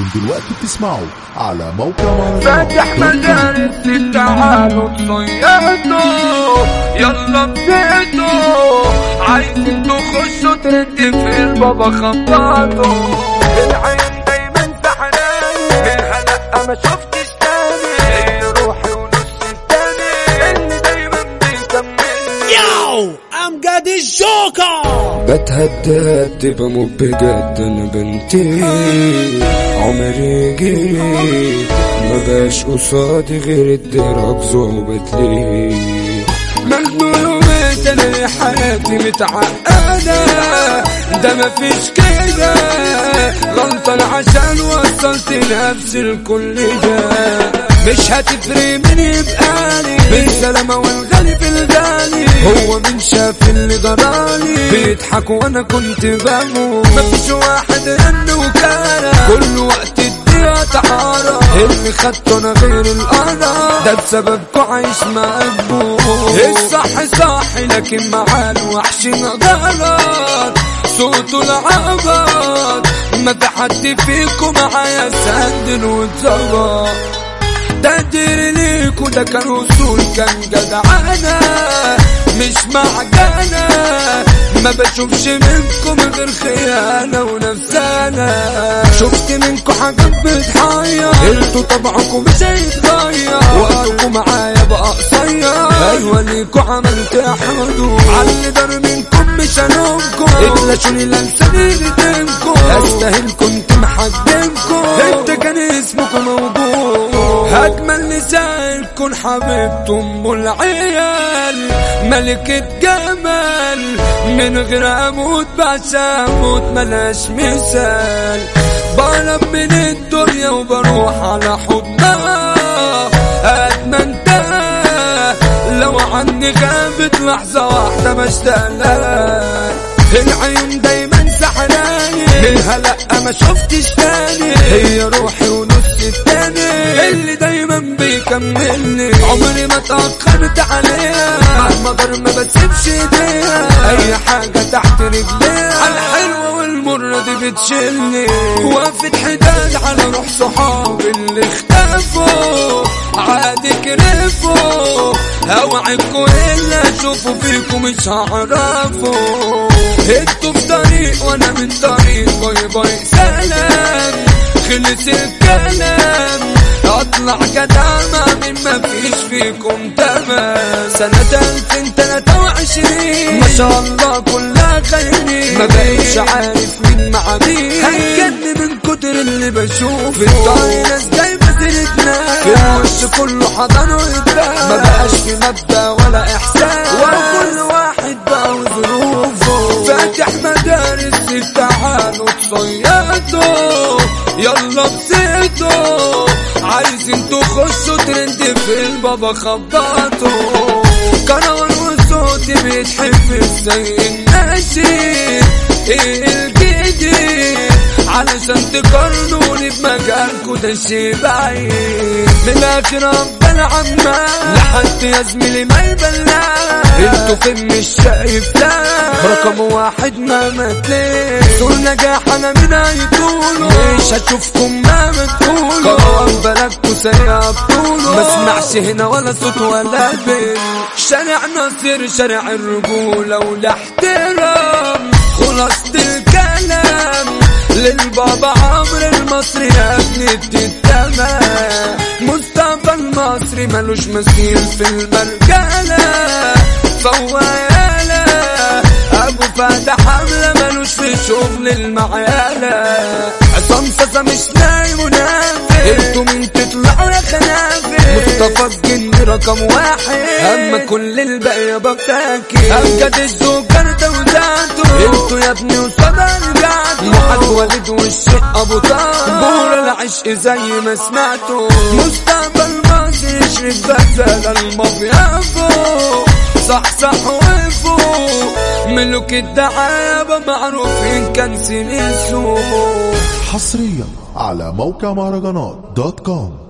أنتم دلوقتي بتسمعوا على موقع فاتح مدارس التعالوا تصيدوا يلا بيتوا عايزين تخشوا ترد في البابا خبطوا العين دايما سحراني هلا ما شفتش This joker. بتهدد بموت بجد أنا بنتي. عمري جري ما بقاش قصادي غير الدرج ظابط لي. مجنون أنا حياتي متعقدة. ده مفيش كده. غلطان عشان وصلت نفسي لكل ده مش هتفرق مين يبقالي بالسلامة والغالي في الغالي. هو من شاف اللي جرالي بيضحك وأنا كنت بموت. مفيش واحد رن وكان كل وقت الدنيا تعارى اللي خدته أنا غير القرار ده بسببكوا عايش مقبول. الصح صح لكن مع الوحش غلط صوته العبط. ما في حد فيكم معايا سندل واتظبط تقدير ليكوا ده كان وصول كان جدعانة مش معجنة. ما بشوفش منكم غير خيانة ونفسانة. شفت منكم حاجات بتحير. أنتوا طبعكم مش هيتغير وقتكوا معايا بقى قصير. أيوه ليكوا عملت حدود. على دار منكم مش هنومكم. اتلاشوني لساني ندمكم اجمل نساء الكون حبيبته أم العيال. ملكة جمال من غير أموت بعشا أموت ملاش مثال. بهرب من الدنيا وبروح على حضنها أتمنى لو عني غابت لحظة واحدة بشتاق لها العيون دايما سحراني الهلا ما شفتش تاني. هي روحي بيكملني عمري ما اتأخرت عليها. مهما ضر ما بسيبش ايديها أي حاجة تحت رجليها. الحلوة والمرة دي بتشيلني. وقفت حداد على روح صحابي اللي اختفوا. عادي كرفوا. اوعدكوا إلا اشوفوا فيكم مش هعرفوا أنتوا في طريق وأنا من طريق. باي باي سلام. خلص الكلام. أطلع جدع ما فيش فيكم تمام سنة 2023 ما شاء الله كلها خيرين ما بقيتش عارف مين مع مين هتجن من كتر اللي بشوفه. في الطريق ناس جايبة سيرتنا في الوش كله حضن ويبان ما بقاش في مبدأ ولا إحساس. وكل واحد بقى وظروفه. فاتح مدارس التعالوا تصيدوا يلا بسيطوا عايزين تخشوا ترند في البابا خبطوا كروان وصوتي بيتحب زي الناشد إيه الجديد علشان تقارنوني بمجالكوا ده شي بعيد من الآخر ربنا عمال لحد يا زميلي ما يبلع أنتوا فين مش شايف لا رقم واحد ما متلين دول نجاح أنا من هيطولوا مش هشوفكم ما تقولوا. كروان بلدكوا سريع بطولوا. ما اسمعش هنا ولا صوت ولا بين شارع ناصر شارع الرجولة والاحترام خلاصة الكلام للبابا عمرو المصري يا ابني بتتمام. المصري ملوش مثيل في المرجلة فوايالة. أبو فتح حملة ملوش في شغل المعيالة. عصام صاصا مش نايم ونافق أنتوا مين تطلعوا يا خنافق مصطفى الجن رقم واحد. اما كل الباقي بفتاكي امجد الجوكر توزعته أنتوا يا ابني وصدى رجعتوا. محمد وليد والشيخ أبو طه. بور العشق زي ما سمعتوا. مصطفى يشرف بدل المافيا فوق صح صح وفوق ملوك الدعابة معروفين كان سنسو حصريا على موقع مهرجانات دوت كوم.